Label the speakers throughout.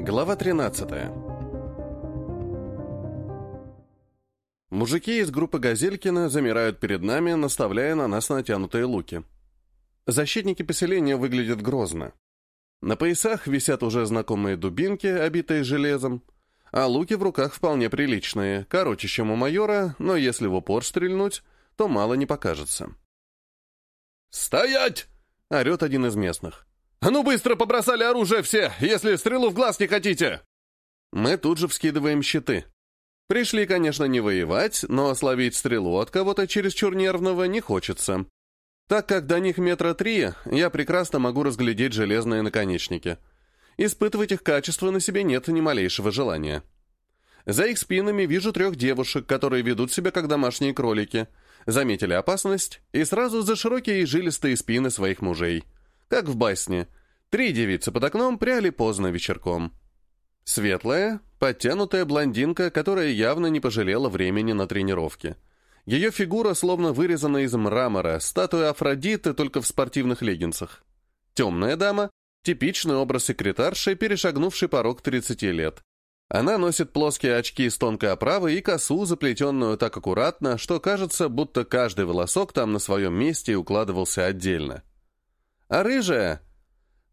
Speaker 1: Глава 13 Мужики из группы Газелькина замирают перед нами, наставляя на нас натянутые луки. Защитники поселения выглядят грозно. На поясах висят уже знакомые дубинки, обитые железом, а луки в руках вполне приличные, короче, чем у майора, но если в упор стрельнуть, то мало не покажется.
Speaker 2: «Стоять!» — орет один из местных. «А ну быстро побросали оружие все, если стрелу в глаз не хотите!»
Speaker 1: Мы тут же вскидываем щиты. Пришли, конечно, не воевать, но словить стрелу от кого-то чересчур нервного не хочется. Так как до них метра три, я прекрасно могу разглядеть железные наконечники. Испытывать их качество на себе нет ни малейшего желания. За их спинами вижу трех девушек, которые ведут себя как домашние кролики. Заметили опасность и сразу за широкие и жилистые спины своих мужей. Как в басне. Три девицы под окном пряли поздно вечерком. Светлая, подтянутая блондинка, которая явно не пожалела времени на тренировки. Ее фигура словно вырезана из мрамора, статуя Афродиты только в спортивных леггинсах. Темная дама — типичный образ секретарши, перешагнувший порог 30 лет. Она носит плоские очки с тонкой оправой и косу, заплетенную так аккуратно, что кажется, будто каждый волосок там на своем месте укладывался отдельно. А рыжая...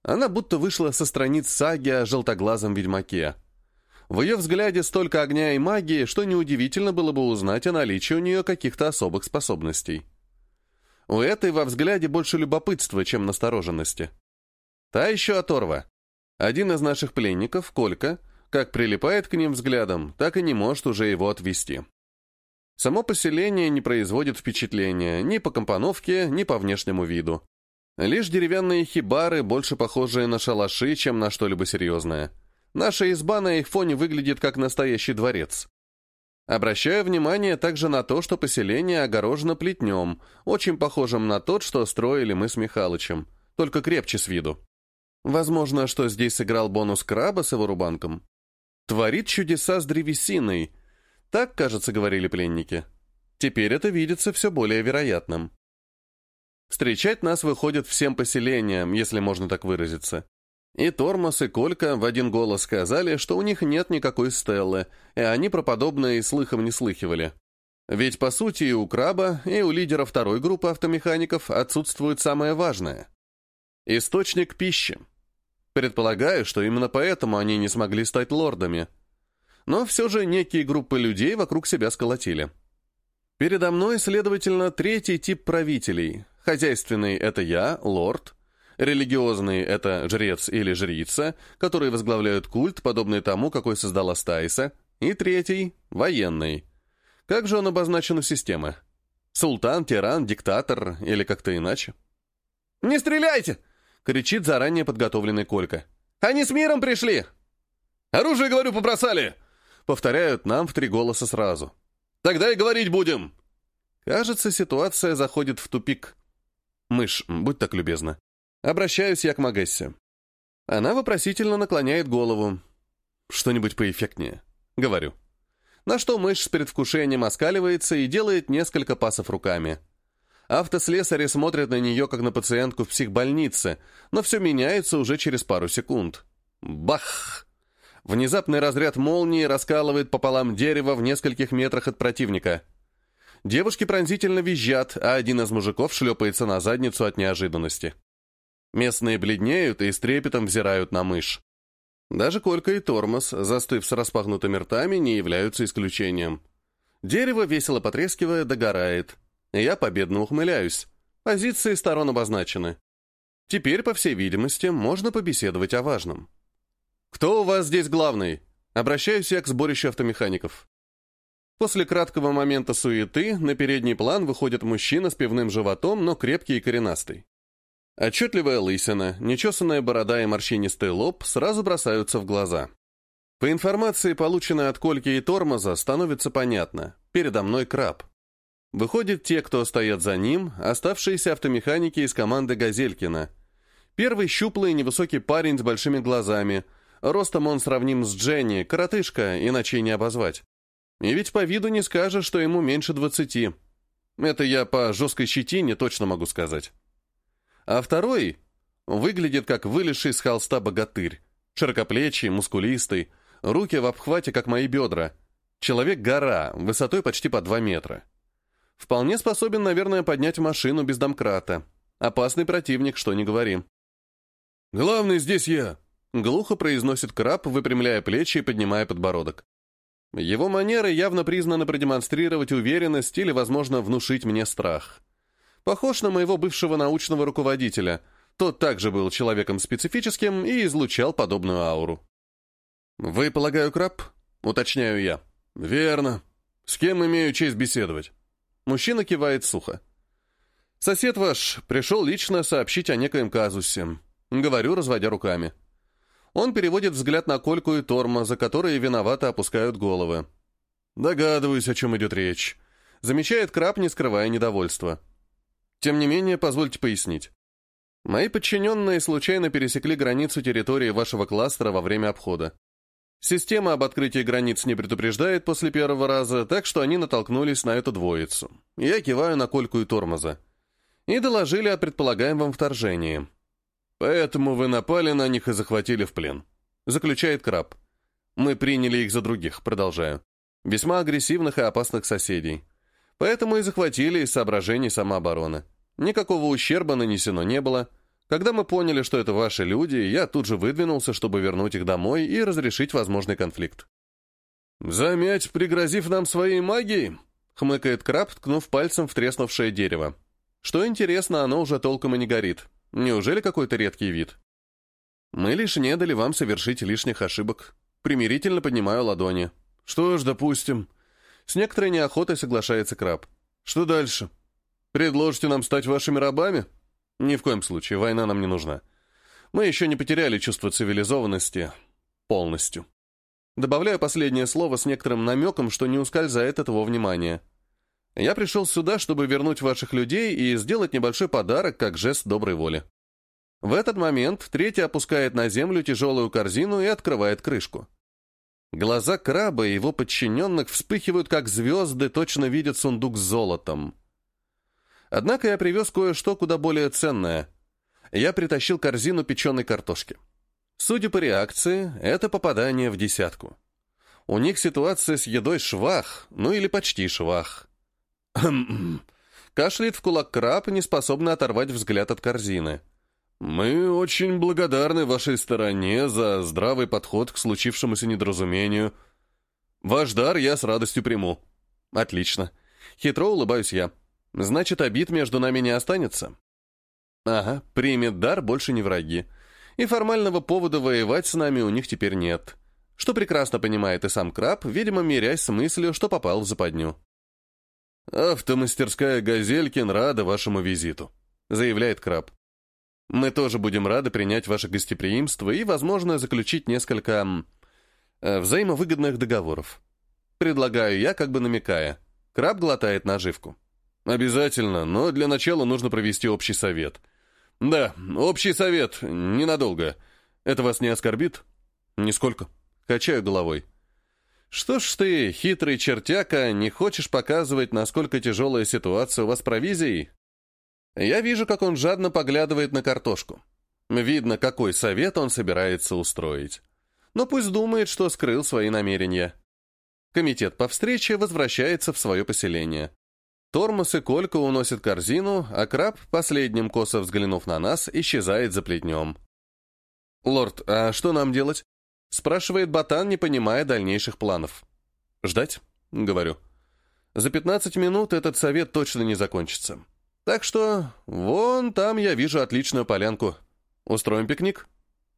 Speaker 1: Она будто вышла со страниц саги о желтоглазом ведьмаке. В ее взгляде столько огня и магии, что неудивительно было бы узнать о наличии у нее каких-то особых способностей. У этой во взгляде больше любопытства, чем настороженности. Та еще оторва. Один из наших пленников, Колька, как прилипает к ним взглядом, так и не может уже его отвести. Само поселение не производит впечатления ни по компоновке, ни по внешнему виду. Лишь деревянные хибары, больше похожие на шалаши, чем на что-либо серьезное. Наша изба на их фоне выглядит как настоящий дворец. Обращаю внимание также на то, что поселение огорожено плетнем, очень похожим на тот, что строили мы с Михалычем, только крепче с виду. Возможно, что здесь сыграл бонус краба с его рубанком. Творит чудеса с древесиной. Так, кажется, говорили пленники. Теперь это видится все более вероятным. Встречать нас выходят всем поселением, если можно так выразиться. И Тормоз, и Колька в один голос сказали, что у них нет никакой стеллы, и они про подобное и слыхом не слыхивали. Ведь, по сути, и у Краба, и у лидера второй группы автомехаников отсутствует самое важное — источник пищи. Предполагаю, что именно поэтому они не смогли стать лордами. Но все же некие группы людей вокруг себя сколотили. Передо мной, следовательно, третий тип правителей, Хозяйственный — это я, лорд. Религиозный — это жрец или жрица, которые возглавляют культ, подобный тому, какой создала Стайса. И третий — военный. Как же он обозначен у системы? Султан, тиран, диктатор или как-то иначе?
Speaker 2: «Не стреляйте!»
Speaker 1: — кричит заранее подготовленный Колька.
Speaker 2: «Они с миром пришли!» «Оружие, говорю, побросали!»
Speaker 1: Повторяют нам в три голоса сразу.
Speaker 2: «Тогда и говорить будем!»
Speaker 1: Кажется, ситуация заходит в тупик. «Мышь, будь так любезна». Обращаюсь я к Магессе. Она вопросительно наклоняет голову. «Что-нибудь поэффектнее?» Говорю. На что мышь с предвкушением оскаливается и делает несколько пасов руками. Автослесари смотрят на нее, как на пациентку в психбольнице, но все меняется уже через пару секунд. Бах! Внезапный разряд молнии раскалывает пополам дерево в нескольких метрах от противника — Девушки пронзительно визжат, а один из мужиков шлепается на задницу от неожиданности. Местные бледнеют и с трепетом взирают на мышь. Даже Колька и Тормоз, застыв с распахнутыми ртами, не являются исключением. Дерево, весело потрескивая, догорает. Я победно ухмыляюсь. Позиции сторон обозначены. Теперь, по всей видимости, можно побеседовать о важном. «Кто у вас здесь главный?» Обращаюсь я к сборищу автомехаников. После краткого момента суеты на передний план выходит мужчина с пивным животом, но крепкий и коренастый. Отчетливая лысина, нечесанная борода и морщинистый лоб сразу бросаются в глаза. По информации, полученной от Кольки и Тормоза, становится понятно. Передо мной краб. Выходят те, кто стоят за ним, оставшиеся автомеханики из команды Газелькина. Первый щуплый невысокий парень с большими глазами. Ростом он сравним с Дженни, коротышка, иначе не обозвать. И ведь по виду не скажешь, что ему меньше двадцати. Это я по жесткой щетине точно могу сказать. А второй выглядит как вылезший с холста богатырь. Широкоплечий, мускулистый, руки в обхвате, как мои бедра. Человек-гора, высотой почти по 2 метра. Вполне способен, наверное, поднять машину без домкрата. Опасный противник, что не говори.
Speaker 2: «Главный здесь я», —
Speaker 1: глухо произносит краб, выпрямляя плечи и поднимая подбородок. Его манеры явно признаны продемонстрировать уверенность или, возможно, внушить мне страх. Похож на моего бывшего научного руководителя. Тот также был человеком специфическим и излучал подобную ауру. «Вы, полагаю, краб?» — уточняю я.
Speaker 2: «Верно. С кем имею честь беседовать?»
Speaker 1: Мужчина кивает сухо. «Сосед ваш пришел лично сообщить о некоем казусе». Говорю, разводя руками. Он переводит взгляд на Кольку и Торма, за которые виновато опускают головы.
Speaker 2: «Догадываюсь, о чем идет речь», —
Speaker 1: замечает Краб, не скрывая недовольства. «Тем не менее, позвольте пояснить. Мои подчиненные случайно пересекли границу территории вашего кластера во время обхода. Система об открытии границ не предупреждает после первого раза, так что они натолкнулись на эту двоицу. Я киваю на кольку и тормоза. И доложили о предполагаемом вторжении.
Speaker 2: «Поэтому вы напали на них и захватили в плен», — заключает Краб.
Speaker 1: «Мы приняли их за других», — продолжаю. «Весьма агрессивных и опасных соседей. Поэтому и захватили из соображений самообороны. Никакого ущерба нанесено не было». Когда мы поняли, что это ваши люди, я тут же выдвинулся, чтобы вернуть их домой и разрешить возможный конфликт.
Speaker 2: «Замять, пригрозив нам своей магией?» — хмыкает краб, ткнув пальцем в треснувшее дерево.
Speaker 1: «Что интересно, оно уже толком и не горит. Неужели какой-то редкий вид?» «Мы лишь не дали вам совершить лишних ошибок. Примирительно поднимаю ладони.
Speaker 2: Что ж, допустим».
Speaker 1: С некоторой неохотой соглашается краб.
Speaker 2: «Что дальше? Предложите нам стать вашими рабами?»
Speaker 1: Ни в коем случае, война нам не нужна. Мы еще не потеряли чувство цивилизованности полностью. Добавляю последнее слово с некоторым намеком, что не ускользает от его внимания. Я пришел сюда, чтобы вернуть ваших людей и сделать небольшой подарок, как жест доброй воли. В этот момент третий опускает на землю тяжелую корзину и открывает крышку. Глаза краба и его подчиненных вспыхивают, как звезды, точно видят сундук с золотом. Однако я привез кое-что куда более ценное. Я притащил корзину печеной картошки. Судя по реакции, это попадание в десятку. У них ситуация с едой швах, ну или почти швах. Кашляет в кулак краб, не способный оторвать взгляд от корзины.
Speaker 2: «Мы очень благодарны вашей стороне за здравый подход к случившемуся недоразумению. Ваш дар я с радостью приму».
Speaker 1: «Отлично. Хитро улыбаюсь я. Значит, обид между нами не останется? Ага, примет дар, больше не враги. И формального повода воевать с нами у них теперь нет. Что прекрасно понимает и сам краб, видимо, мирясь с мыслью, что попал в западню.
Speaker 2: «Автомастерская «Газелькин» рада вашему визиту», — заявляет краб.
Speaker 1: «Мы тоже будем рады принять ваше гостеприимство и, возможно, заключить несколько э, взаимовыгодных договоров. Предлагаю я, как бы намекая. Краб глотает наживку.
Speaker 2: «Обязательно, но для начала нужно провести общий совет». «Да, общий совет, ненадолго. Это вас не оскорбит?»
Speaker 1: «Нисколько». Качаю головой. «Что ж ты, хитрый чертяка, не хочешь показывать, насколько тяжелая ситуация у вас с провизией?» Я вижу, как он жадно поглядывает на картошку. Видно, какой совет он собирается устроить. Но пусть думает, что скрыл свои намерения. Комитет по встрече возвращается в свое поселение. Тормоз и Колька уносят корзину, а краб, последним косо взглянув на нас, исчезает за плетнем. «Лорд, а что нам делать?» — спрашивает Ботан, не понимая дальнейших планов. «Ждать?» — говорю. «За пятнадцать минут этот совет точно не закончится. Так что вон там я вижу отличную полянку. Устроим пикник?»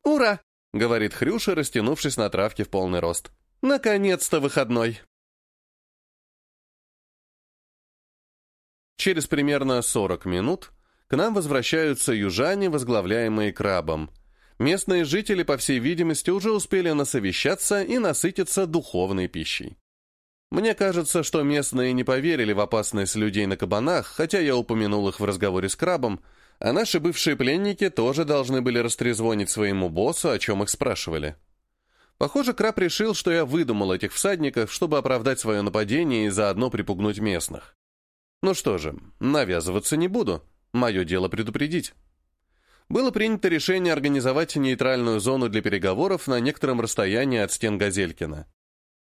Speaker 3: «Ура!»
Speaker 1: — говорит Хрюша, растянувшись на травке в полный рост. «Наконец-то выходной!» Через примерно 40 минут к нам возвращаются южане, возглавляемые крабом. Местные жители, по всей видимости, уже успели насовещаться и насытиться духовной пищей. Мне кажется, что местные не поверили в опасность людей на кабанах, хотя я упомянул их в разговоре с крабом, а наши бывшие пленники тоже должны были растрезвонить своему боссу, о чем их спрашивали. Похоже, краб решил, что я выдумал этих всадников, чтобы оправдать свое нападение и заодно припугнуть местных. Ну что же, навязываться не буду. Мое дело предупредить. Было принято решение организовать нейтральную зону для переговоров на некотором расстоянии от стен Газелькина.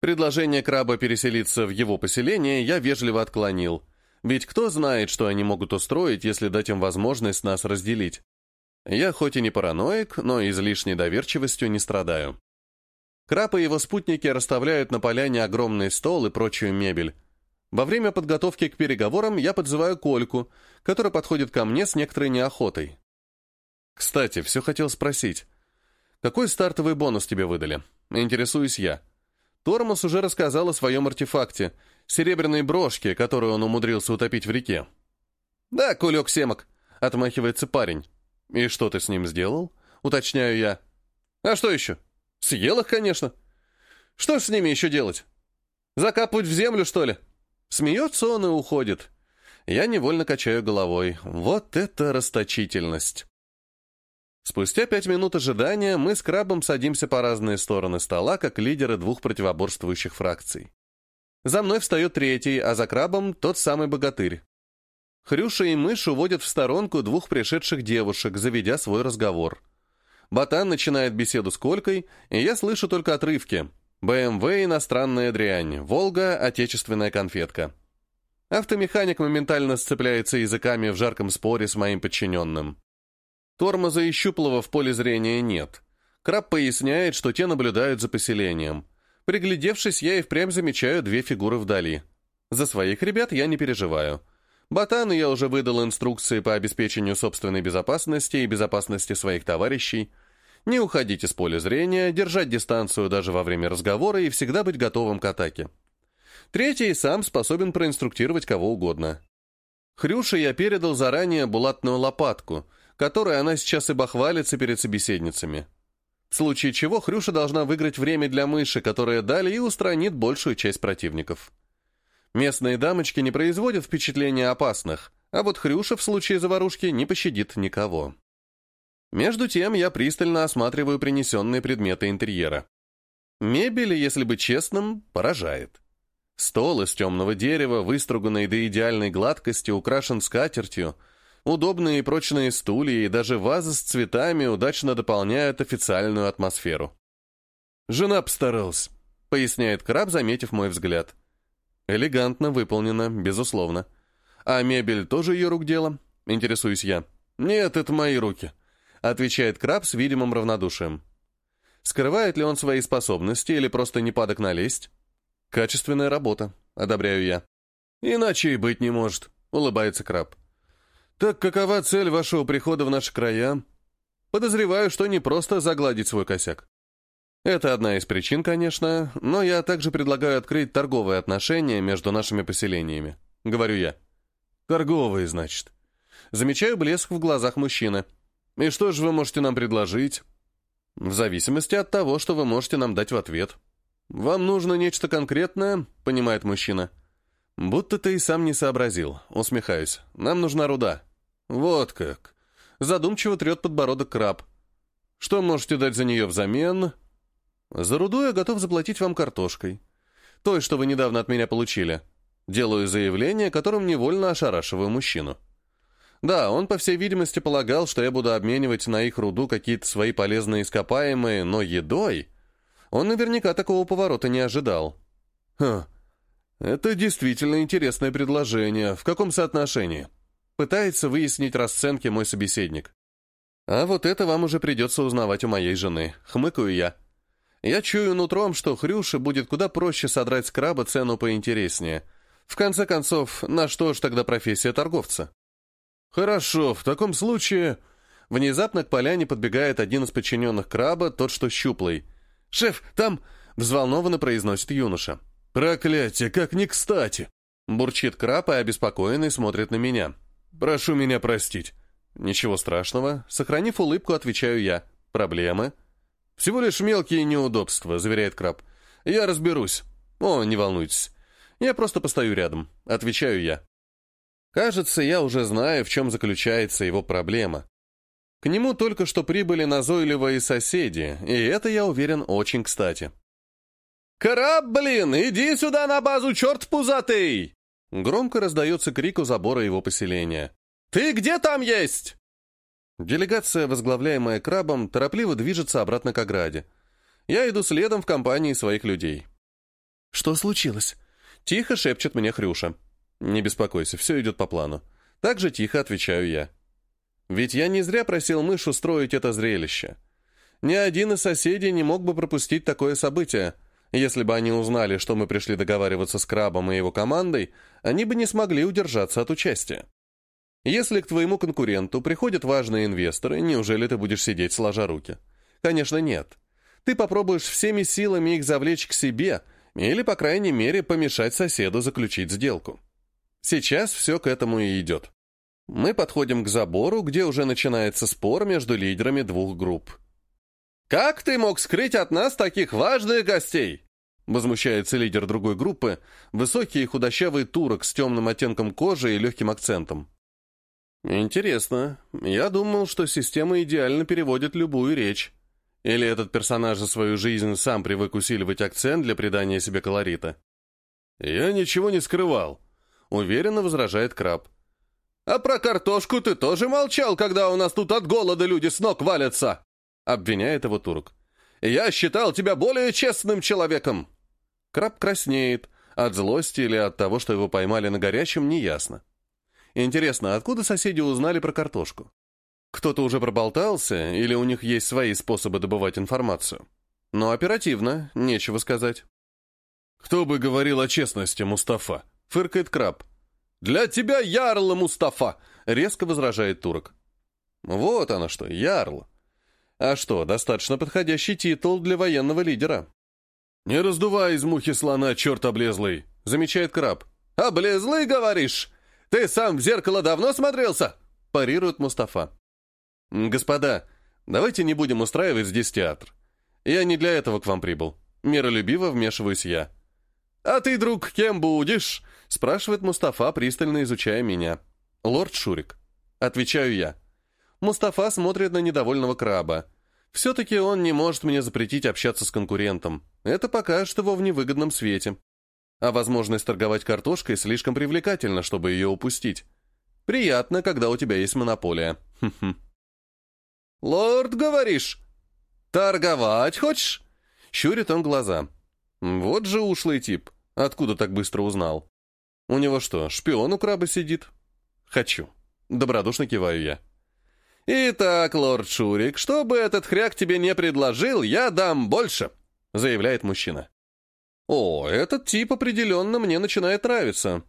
Speaker 1: Предложение краба переселиться в его поселение я вежливо отклонил, ведь кто знает, что они могут устроить, если дать им возможность нас разделить. Я хоть и не параноик, но излишней доверчивостью не страдаю. Краб и его спутники расставляют на поляне огромный стол и прочую мебель. Во время подготовки к переговорам я подзываю Кольку, который подходит ко мне с некоторой неохотой. Кстати, все хотел спросить. Какой стартовый бонус тебе выдали? Интересуюсь я. Тормоз уже рассказал о своем артефакте, серебряной брошке, которую он умудрился утопить в реке. «Да, кулек семок», — отмахивается парень. «И что ты с ним сделал?» — уточняю я. «А что еще? Съел их, конечно. Что ж с ними еще делать? Закапывать в землю, что ли?» Смеется он и уходит. Я невольно качаю головой. Вот это расточительность. Спустя пять минут ожидания мы с Крабом садимся по разные стороны стола, как лидеры двух противоборствующих фракций. За мной встает третий, а за Крабом тот самый богатырь. Хрюша и мышь уводят в сторонку двух пришедших девушек, заведя свой разговор. Ботан начинает беседу с Колькой, и я слышу только отрывки. БМВ – иностранная дрянь, Волга – отечественная конфетка. Автомеханик моментально сцепляется языками в жарком споре с моим подчиненным. Тормоза и щуплого в поле зрения нет. Краб поясняет, что те наблюдают за поселением. Приглядевшись, я и впрямь замечаю две фигуры вдали. За своих ребят я не переживаю. Ботану я уже выдал инструкции по обеспечению собственной безопасности и безопасности своих товарищей. Не уходить из поля зрения, держать дистанцию даже во время разговора и всегда быть готовым к атаке. Третий сам способен проинструктировать кого угодно. Хрюше я передал заранее булатную лопатку — которой она сейчас и бахвалится перед собеседницами. В случае чего Хрюша должна выиграть время для мыши, которая далее и устранит большую часть противников. Местные дамочки не производят впечатления опасных, а вот Хрюша в случае заварушки не пощадит никого. Между тем я пристально осматриваю принесенные предметы интерьера. Мебель, если быть честным, поражает. Стол из темного дерева, выструганный до идеальной гладкости, украшен скатертью — Удобные и прочные стулья и даже вазы с цветами удачно дополняют официальную атмосферу. «Жена постаралась», — поясняет краб, заметив мой взгляд. «Элегантно выполнено, безусловно. А мебель тоже ее рук дело?» — интересуюсь я. «Нет, это мои руки», — отвечает краб с видимым равнодушием. Скрывает ли он свои способности или просто не падок налезть? Качественная работа, одобряю я. Иначе и быть не может, улыбается краб. «Так какова цель вашего прихода в наши края?» «Подозреваю, что не просто загладить свой косяк. Это одна из причин, конечно, но я также предлагаю открыть торговые отношения между нашими поселениями», — говорю я. «Торговые, значит». Замечаю блеск в глазах мужчины. «И что же вы можете нам предложить?» «В зависимости от того, что вы можете нам дать в ответ». «Вам нужно нечто конкретное?» — понимает мужчина. «Будто ты и сам не сообразил», — усмехаюсь. «Нам нужна руда». «Вот как!» Задумчиво трет подбородок краб. «Что можете дать за нее взамен?» «За руду я готов заплатить вам картошкой. Той, что вы недавно от меня получили. Делаю заявление, которым невольно ошарашиваю мужчину. Да, он, по всей видимости, полагал, что я буду обменивать на их руду какие-то свои полезные ископаемые, но едой... Он наверняка такого поворота не ожидал. Хм, это действительно интересное предложение. В каком соотношении?» Пытается выяснить расценки мой собеседник. А вот это вам уже придется узнавать у моей жены. Хмыкаю я. Я чую нутром, что Хрюше будет куда проще содрать с краба цену поинтереснее. В конце концов, на что ж тогда профессия торговца? Хорошо, в таком случае... Внезапно к поляне подбегает один из подчиненных краба, тот, что щуплый. «Шеф, там...» — взволнованно произносит юноша. «Проклятие, как не кстати!» Бурчит краб и обеспокоенный смотрит на меня. «Прошу меня простить». «Ничего страшного». Сохранив улыбку, отвечаю я. «Проблемы?» «Всего лишь мелкие неудобства», — заверяет краб. «Я разберусь». «О, не волнуйтесь. Я просто постою рядом», — отвечаю я. Кажется, я уже знаю, в чем заключается его проблема. К нему только что прибыли назойливые соседи, и это, я уверен, очень кстати. «Краб, блин, иди сюда на базу, черт пузатый!» Громко раздается крик у забора его поселения. «Ты где там есть?» Делегация, возглавляемая крабом, торопливо движется обратно к ограде. Я иду следом в компании своих людей. «Что случилось?» Тихо шепчет мне Хрюша. «Не беспокойся, все идет по плану». Так же тихо отвечаю я. Ведь я не зря просил мышь устроить это зрелище. Ни один из соседей не мог бы пропустить такое событие. Если бы они узнали, что мы пришли договариваться с Крабом и его командой, они бы не смогли удержаться от участия. Если к твоему конкуренту приходят важные инвесторы, неужели ты будешь сидеть сложа руки? Конечно, нет. Ты попробуешь всеми силами их завлечь к себе или, по крайней мере, помешать соседу заключить сделку. Сейчас все к этому и идет. Мы подходим к забору, где уже начинается спор между лидерами двух групп. «Как ты мог скрыть от нас таких важных гостей?» Возмущается лидер другой группы, высокий и худощавый турок с темным оттенком кожи и легким акцентом. Интересно. Я думал, что система идеально переводит любую речь. Или этот персонаж за свою жизнь сам привык усиливать акцент для придания себе колорита? Я ничего не скрывал. Уверенно возражает краб. А про картошку ты тоже молчал, когда у нас тут от голода люди с ног валятся? Обвиняет его турок. Я считал тебя более честным человеком. Краб краснеет. От злости или от того, что его поймали на горячем, неясно. Интересно, откуда соседи узнали про картошку? Кто-то уже проболтался, или у них есть свои способы добывать информацию? Но оперативно, нечего сказать. «Кто бы говорил о честности, Мустафа?» — фыркает краб. «Для тебя ярл, Мустафа!» — резко возражает турок. «Вот оно что, ярл. А что, достаточно подходящий титул для военного лидера?» «Не раздувай из мухи слона, черт облезлый!» — замечает краб. «Облезлый, говоришь? «Ты сам в зеркало давно смотрелся?» – парирует Мустафа. «Господа, давайте не будем устраивать здесь театр. Я не для этого к вам прибыл. Миролюбиво вмешиваюсь я». «А ты, друг, кем будешь?» – спрашивает Мустафа, пристально изучая меня. «Лорд Шурик». Отвечаю я. Мустафа смотрит на недовольного краба. Все-таки он не может мне запретить общаться с конкурентом. Это покажет его в невыгодном свете а возможность торговать картошкой слишком привлекательна, чтобы ее упустить. Приятно, когда у тебя есть монополия. «Лорд, говоришь? Торговать хочешь?» Щурит он глаза. Вот же ушлый тип. Откуда так быстро узнал? У него что, шпион у краба сидит? Хочу. Добродушно киваю я. «Итак, лорд Шурик, что бы этот хряк тебе не предложил, я дам больше», заявляет мужчина. О, этот тип определенно мне начинает нравиться.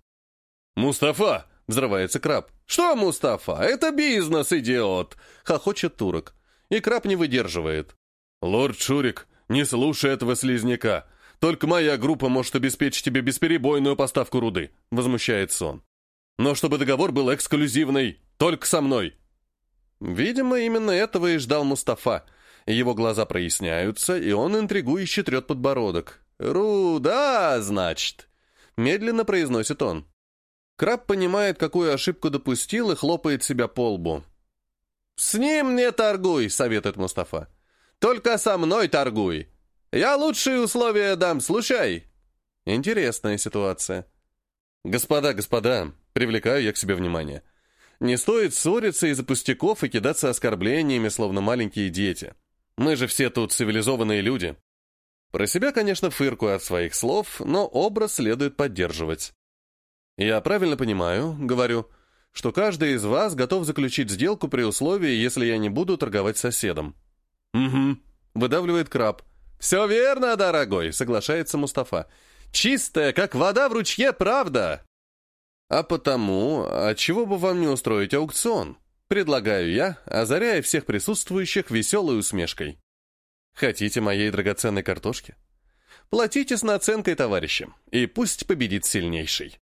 Speaker 1: «Мустафа!» — взрывается краб. «Что, Мустафа? Это бизнес, идиот!» — хохочет турок. И краб не выдерживает. «Лорд Шурик, не слушай этого слизняка. Только моя группа может обеспечить тебе бесперебойную поставку руды», — возмущается он. «Но чтобы договор был эксклюзивный, только со мной». Видимо, именно этого и ждал Мустафа. Его глаза проясняются, и он интригующе трет подбородок. «Руда, значит», — медленно произносит он. Краб понимает, какую ошибку допустил, и хлопает себя по лбу. «С ним не торгуй», — советует Мустафа. «Только со мной торгуй. Я лучшие условия дам, слушай». Интересная ситуация. «Господа, господа», — привлекаю я к себе внимание. «Не стоит ссориться из-за пустяков и кидаться оскорблениями, словно маленькие дети. Мы же все тут цивилизованные люди». Про себя, конечно, фыркую от своих слов, но образ следует поддерживать. Я правильно понимаю, говорю, что каждый из вас готов заключить сделку при условии, если я не буду торговать соседом. Угу, выдавливает краб. Все верно, дорогой, соглашается Мустафа. Чистая, как вода в ручье, правда. А потому, отчего бы вам не устроить аукцион? Предлагаю я, озаряя всех присутствующих веселой усмешкой. Хотите моей драгоценной картошки? Платите с наценкой, товарищи, и пусть победит сильнейший.